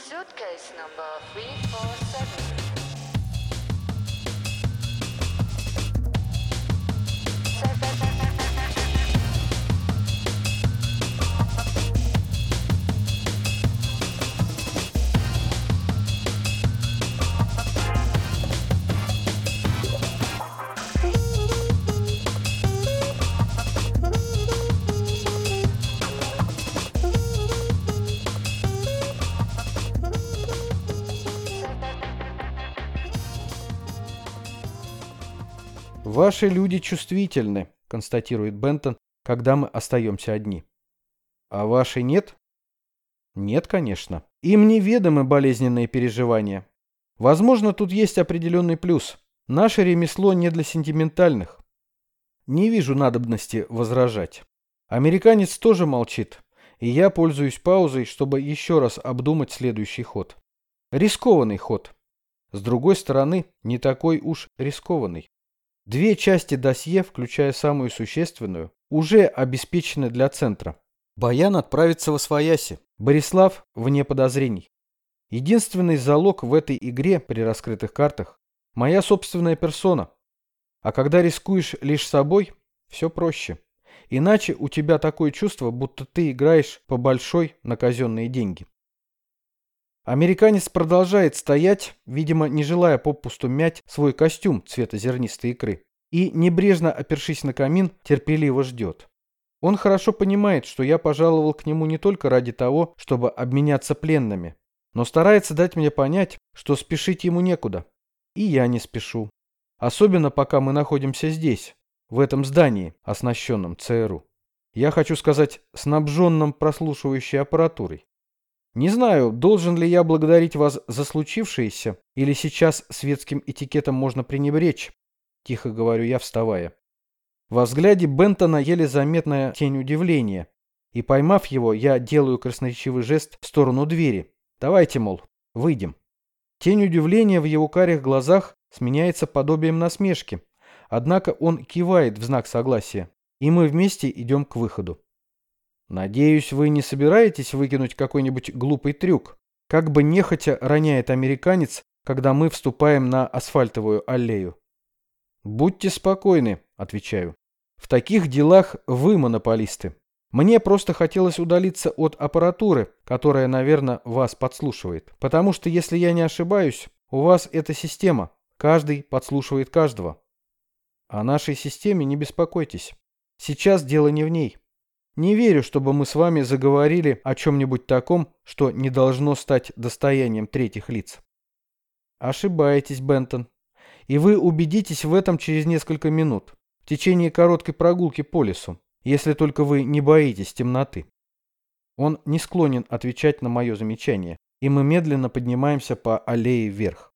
Suitcase number 347. «Ваши люди чувствительны», — констатирует Бентон, когда мы остаемся одни. «А ваши нет?» «Нет, конечно. Им неведомы болезненные переживания. Возможно, тут есть определенный плюс. Наше ремесло не для сентиментальных. Не вижу надобности возражать. Американец тоже молчит, и я пользуюсь паузой, чтобы еще раз обдумать следующий ход. Рискованный ход. С другой стороны, не такой уж рискованный. Две части досье, включая самую существенную, уже обеспечены для центра. Баян отправится в Освояси. Борислав вне подозрений. Единственный залог в этой игре при раскрытых картах – моя собственная персона. А когда рискуешь лишь собой, все проще. Иначе у тебя такое чувство, будто ты играешь по большой на казенные деньги. Американец продолжает стоять, видимо, не желая попусту мять свой костюм цвета зернистой икры, и, небрежно опершись на камин, терпеливо ждет. Он хорошо понимает, что я пожаловал к нему не только ради того, чтобы обменяться пленными, но старается дать мне понять, что спешить ему некуда. И я не спешу. Особенно пока мы находимся здесь, в этом здании, оснащенном ЦРУ. Я хочу сказать, снабженном прослушивающей аппаратурой. Не знаю, должен ли я благодарить вас за случившееся, или сейчас светским этикетом можно пренебречь, тихо говорю я, вставая. Во взгляде Бентона еле заметная тень удивления, и поймав его, я делаю красноречивый жест в сторону двери. Давайте, мол, выйдем. Тень удивления в его карих глазах сменяется подобием насмешки, однако он кивает в знак согласия, и мы вместе идем к выходу. Надеюсь, вы не собираетесь выкинуть какой-нибудь глупый трюк, как бы нехотя роняет американец, когда мы вступаем на асфальтовую аллею. Будьте спокойны, отвечаю. В таких делах вы монополисты. Мне просто хотелось удалиться от аппаратуры, которая, наверное, вас подслушивает. Потому что, если я не ошибаюсь, у вас эта система. Каждый подслушивает каждого. О нашей системе не беспокойтесь. Сейчас дело не в ней. Не верю, чтобы мы с вами заговорили о чем-нибудь таком, что не должно стать достоянием третьих лиц. Ошибаетесь, Бентон. И вы убедитесь в этом через несколько минут, в течение короткой прогулки по лесу, если только вы не боитесь темноты. Он не склонен отвечать на мое замечание, и мы медленно поднимаемся по аллее вверх.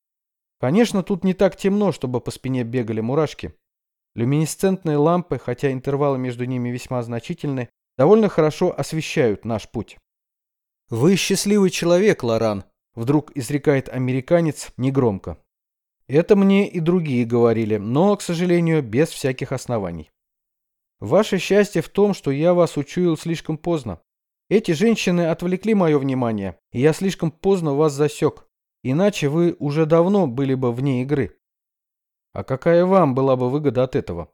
Конечно, тут не так темно, чтобы по спине бегали мурашки. Люминесцентные лампы, хотя интервалы между ними весьма значительны, довольно хорошо освещают наш путь. «Вы счастливый человек, Лоран», — вдруг изрекает американец негромко. Это мне и другие говорили, но, к сожалению, без всяких оснований. Ваше счастье в том, что я вас учуял слишком поздно. Эти женщины отвлекли мое внимание, и я слишком поздно вас засек. Иначе вы уже давно были бы вне игры. А какая вам была бы выгода от этого?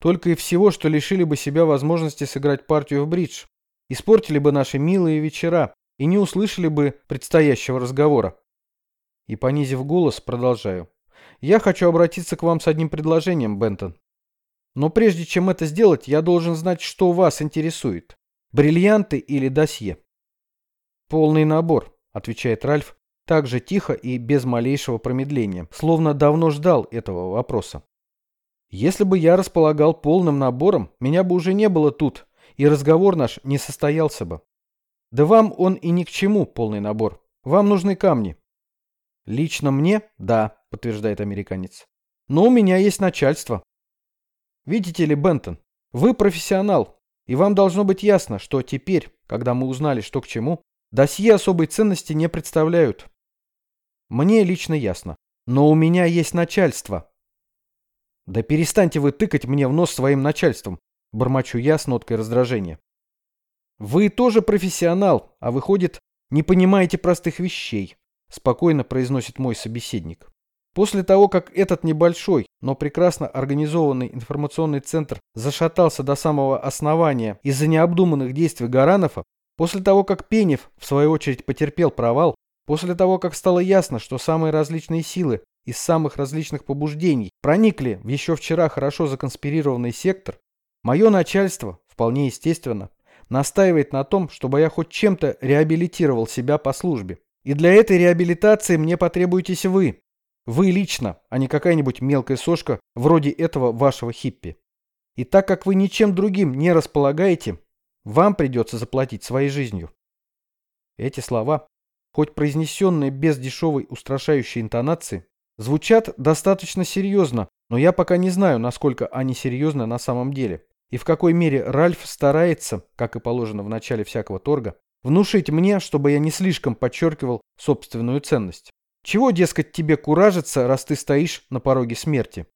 Только и всего, что лишили бы себя возможности сыграть партию в бридж, испортили бы наши милые вечера и не услышали бы предстоящего разговора. И понизив голос, продолжаю. Я хочу обратиться к вам с одним предложением, Бентон. Но прежде чем это сделать, я должен знать, что вас интересует. Бриллианты или досье? Полный набор, отвечает Ральф, так же тихо и без малейшего промедления, словно давно ждал этого вопроса. Если бы я располагал полным набором, меня бы уже не было тут, и разговор наш не состоялся бы. Да вам он и ни к чему, полный набор. Вам нужны камни. Лично мне, да, подтверждает американец. Но у меня есть начальство. Видите ли, Бентон, вы профессионал, и вам должно быть ясно, что теперь, когда мы узнали, что к чему, досье особой ценности не представляют. Мне лично ясно. Но у меня есть начальство. «Да перестаньте вы тыкать мне в нос своим начальством», – бормочу я с ноткой раздражения. «Вы тоже профессионал, а выходит, не понимаете простых вещей, спокойно произносит мой собеседник. После того, как этот небольшой, но прекрасно организованный информационный центр зашатался до самого основания из-за необдуманных действий Гаранова, после того, как Пенев, в свою очередь, потерпел провал, после того, как стало ясно, что самые различные силы из самых различных побуждений проникли в еще вчера хорошо законспирированный сектор, мое начальство, вполне естественно, настаивает на том, чтобы я хоть чем-то реабилитировал себя по службе. И для этой реабилитации мне потребуетесь вы, вы лично, а не какая-нибудь мелкая сошка вроде этого вашего хиппи. И так как вы ничем другим не располагаете, вам придется заплатить своей жизнью. Эти слова, хоть произнесенные без дешевой устрашающей интонации, звучат достаточно серьезно, но я пока не знаю, насколько они серьезны на самом деле. И в какой мере Ральф старается, как и положено в начале всякого торга, внушить мне, чтобы я не слишком подчеркивал собственную ценность. Чего, дескать, тебе куражиться, раз ты стоишь на пороге смерти?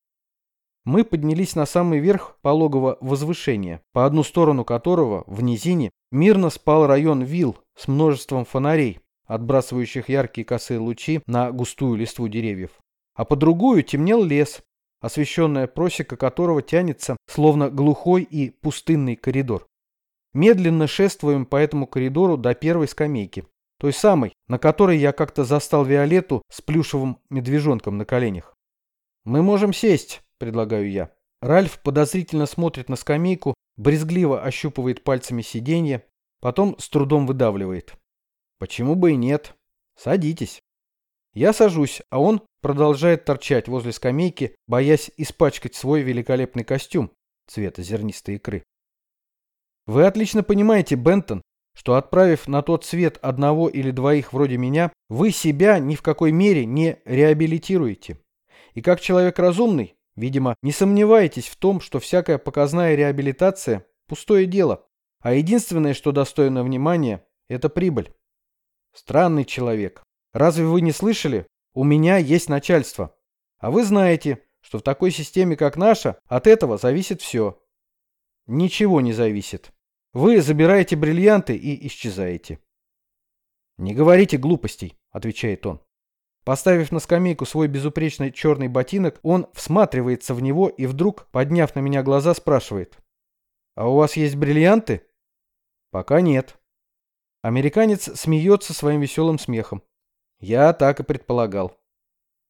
Мы поднялись на самый верх пологого возвышения, по одну сторону которого, в низине, мирно спал район вилл с множеством фонарей, отбрасывающих яркие косые лучи на густую листву деревьев. А по другую темнел лес, освещенная просека которого тянется, словно глухой и пустынный коридор. Медленно шествуем по этому коридору до первой скамейки, той самой, на которой я как-то застал Виолетту с плюшевым медвежонком на коленях. «Мы можем сесть», — предлагаю я. Ральф подозрительно смотрит на скамейку, брезгливо ощупывает пальцами сиденье, потом с трудом выдавливает. «Почему бы и нет? Садитесь». Я сажусь, а он продолжает торчать возле скамейки, боясь испачкать свой великолепный костюм цвета зернистой икры. Вы отлично понимаете, Бентон, что отправив на тот свет одного или двоих вроде меня, вы себя ни в какой мере не реабилитируете. И как человек разумный, видимо, не сомневаетесь в том, что всякая показная реабилитация – пустое дело, а единственное, что достойно внимания – это прибыль. Странный человек. Разве вы не слышали? У меня есть начальство. А вы знаете, что в такой системе, как наша, от этого зависит все. Ничего не зависит. Вы забираете бриллианты и исчезаете. «Не говорите глупостей», — отвечает он. Поставив на скамейку свой безупречный черный ботинок, он всматривается в него и вдруг, подняв на меня глаза, спрашивает. «А у вас есть бриллианты?» «Пока нет». Американец смеется своим веселым смехом. Я так и предполагал.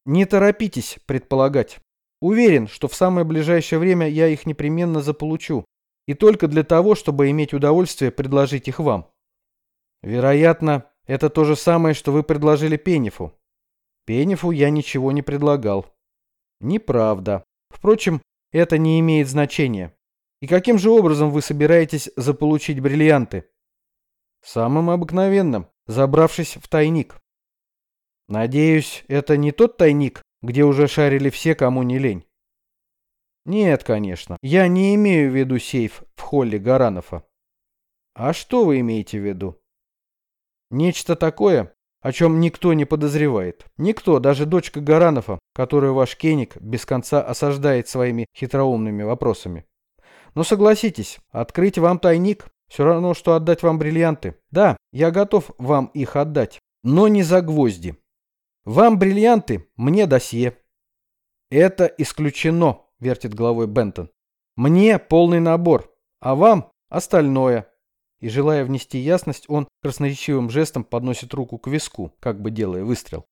Не торопитесь предполагать. Уверен, что в самое ближайшее время я их непременно заполучу и только для того, чтобы иметь удовольствие предложить их вам. Вероятно, это то же самое, что вы предложили Пенефу. Пенефу я ничего не предлагал. Неправда. Впрочем, это не имеет значения. И каким же образом вы собираетесь заполучить бриллианты? Самым обыкновенным, забравшись в тайник. Надеюсь, это не тот тайник, где уже шарили все, кому не лень. Нет, конечно. Я не имею в виду сейф в холле Гаранова. А что вы имеете в виду? Нечто такое, о чем никто не подозревает. Никто, даже дочка Гаранова, которую ваш Кеник без конца осаждает своими хитроумными вопросами. Но согласитесь, открыть вам тайник все равно, что отдать вам бриллианты. Да, я готов вам их отдать, но не за гвозди. Вам бриллианты, мне досье. Это исключено вертит головой Бентон. Мне полный набор, а вам остальное. И желая внести ясность, он красноречивым жестом подносит руку к виску, как бы делая выстрел.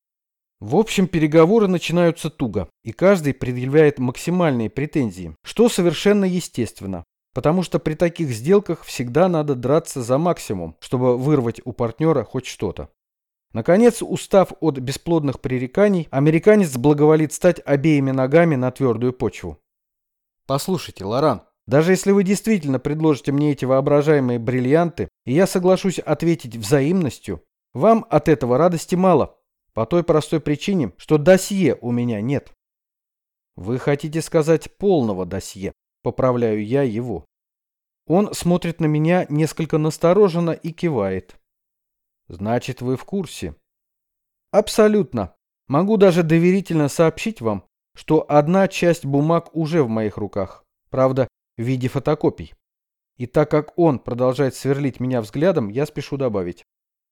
В общем, переговоры начинаются туго, и каждый предъявляет максимальные претензии, что совершенно естественно, потому что при таких сделках всегда надо драться за максимум, чтобы вырвать у партнера хоть что-то. Наконец, устав от бесплодных пререканий, американец благоволит стать обеими ногами на твердую почву. Послушайте, Лоран, даже если вы действительно предложите мне эти воображаемые бриллианты, и я соглашусь ответить взаимностью, вам от этого радости мало, по той простой причине, что досье у меня нет. Вы хотите сказать полного досье, поправляю я его. Он смотрит на меня несколько настороженно и кивает. Значит, вы в курсе? Абсолютно. Могу даже доверительно сообщить вам, что одна часть бумаг уже в моих руках. Правда, в виде фотокопий. И так как он продолжает сверлить меня взглядом, я спешу добавить.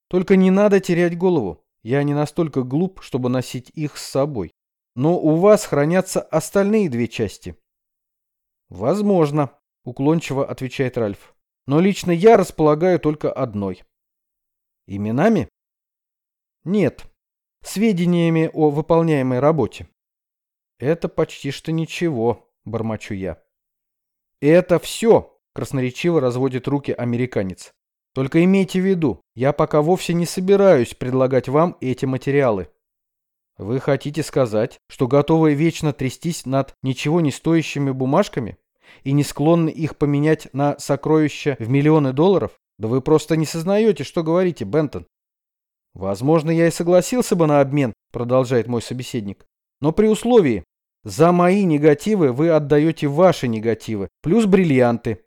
Только не надо терять голову. Я не настолько глуп, чтобы носить их с собой. Но у вас хранятся остальные две части. Возможно, уклончиво отвечает Ральф. Но лично я располагаю только одной. Именами? Нет. Сведениями о выполняемой работе. Это почти что ничего, бормочу я. Это все, красноречиво разводит руки американец. Только имейте в виду, я пока вовсе не собираюсь предлагать вам эти материалы. Вы хотите сказать, что готовы вечно трястись над ничего не стоящими бумажками и не склонны их поменять на сокровища в миллионы долларов? Да вы просто не сознаете, что говорите, Бентон. Возможно, я и согласился бы на обмен, продолжает мой собеседник. Но при условии, за мои негативы вы отдаете ваши негативы, плюс бриллианты.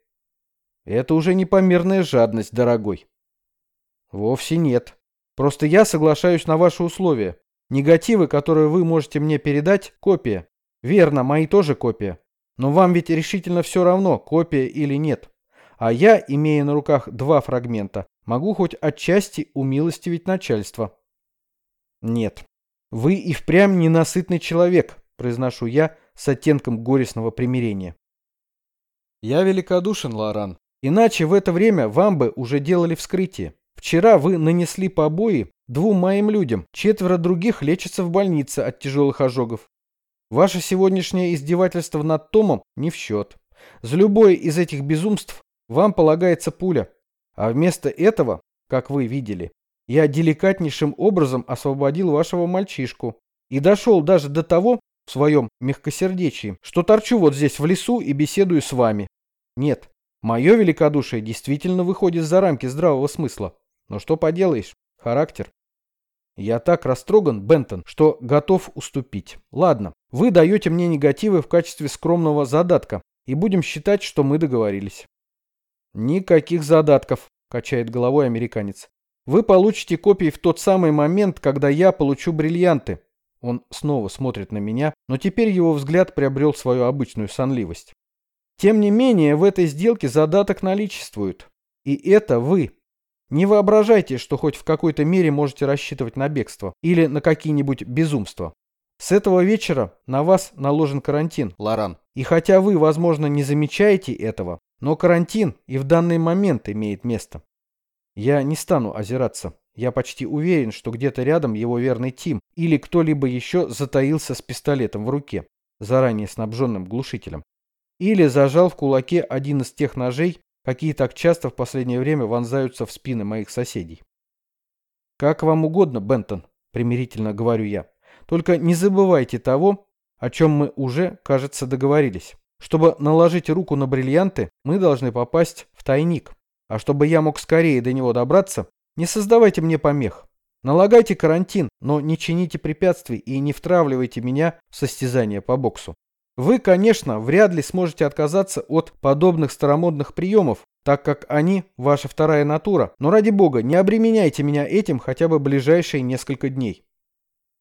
Это уже непомерная жадность, дорогой. Вовсе нет. Просто я соглашаюсь на ваши условия. Негативы, которые вы можете мне передать, копия. Верно, мои тоже копия. Но вам ведь решительно все равно, копия или нет. А я, имея на руках два фрагмента, могу хоть отчасти умилостивить начальство. Нет. Вы и впрямь ненасытный человек, произношу я с оттенком горестного примирения. Я великодушен, Лоран. Иначе в это время вам бы уже делали вскрытие. Вчера вы нанесли побои двум моим людям, четверо других лечатся в больнице от тяжелых ожогов. Ваше сегодняшнее издевательство над Томом не в счет. За любое из этих безумств вам полагается пуля. А вместо этого, как вы видели, я деликатнейшим образом освободил вашего мальчишку и дошел даже до того, в своем мягкосердечии, что торчу вот здесь в лесу и беседую с вами. Нет, мое великодушие действительно выходит за рамки здравого смысла. Но что поделаешь, характер. Я так растроган, Бентон, что готов уступить. Ладно, вы даете мне негативы в качестве скромного задатка, и будем считать, что мы договорились. Никаких задатков, качает головой американец. Вы получите копии в тот самый момент, когда я получу бриллианты. Он снова смотрит на меня, но теперь его взгляд приобрел свою обычную сонливость. Тем не менее, в этой сделке задаток наличествует. И это вы. Не воображайте, что хоть в какой-то мере можете рассчитывать на бегство или на какие-нибудь безумства. С этого вечера на вас наложен карантин, Лоран. И хотя вы, возможно, не замечаете этого, но карантин и в данный момент имеет место. Я не стану озираться. Я почти уверен, что где-то рядом его верный Тим или кто-либо еще затаился с пистолетом в руке, заранее снабженным глушителем. Или зажал в кулаке один из тех ножей, какие так часто в последнее время вонзаются в спины моих соседей. «Как вам угодно, Бентон», — примирительно говорю я. «Только не забывайте того, о чем мы уже, кажется, договорились. Чтобы наложить руку на бриллианты, мы должны попасть в тайник. А чтобы я мог скорее до него добраться, не создавайте мне помех. Налагайте карантин, но не чините препятствий и не втравливайте меня в состязание по боксу. Вы, конечно, вряд ли сможете отказаться от подобных старомодных приемов, так как они ваша вторая натура, но ради бога, не обременяйте меня этим хотя бы ближайшие несколько дней.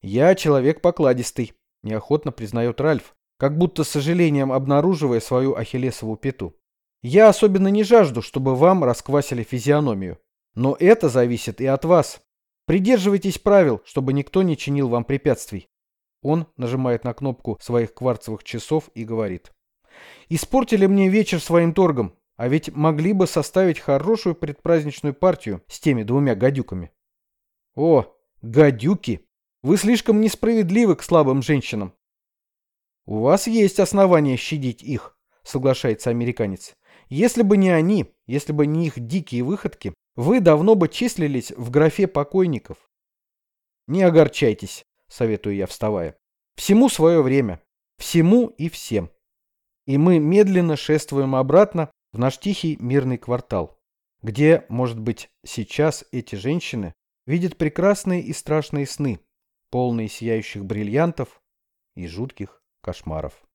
Я человек покладистый, неохотно признает Ральф, как будто с сожалением обнаруживая свою ахиллесову пету. Я особенно не жажду, чтобы вам расквасили физиономию. Но это зависит и от вас. Придерживайтесь правил, чтобы никто не чинил вам препятствий. Он нажимает на кнопку своих кварцевых часов и говорит. Испортили мне вечер своим торгом, а ведь могли бы составить хорошую предпраздничную партию с теми двумя гадюками. О, гадюки! Вы слишком несправедливы к слабым женщинам. У вас есть основания щадить их, соглашается американец. Если бы не они, если бы не их дикие выходки, вы давно бы числились в графе покойников. Не огорчайтесь, советую я, вставая. Всему свое время. Всему и всем. И мы медленно шествуем обратно в наш тихий мирный квартал, где, может быть, сейчас эти женщины видят прекрасные и страшные сны, полные сияющих бриллиантов и жутких кошмаров.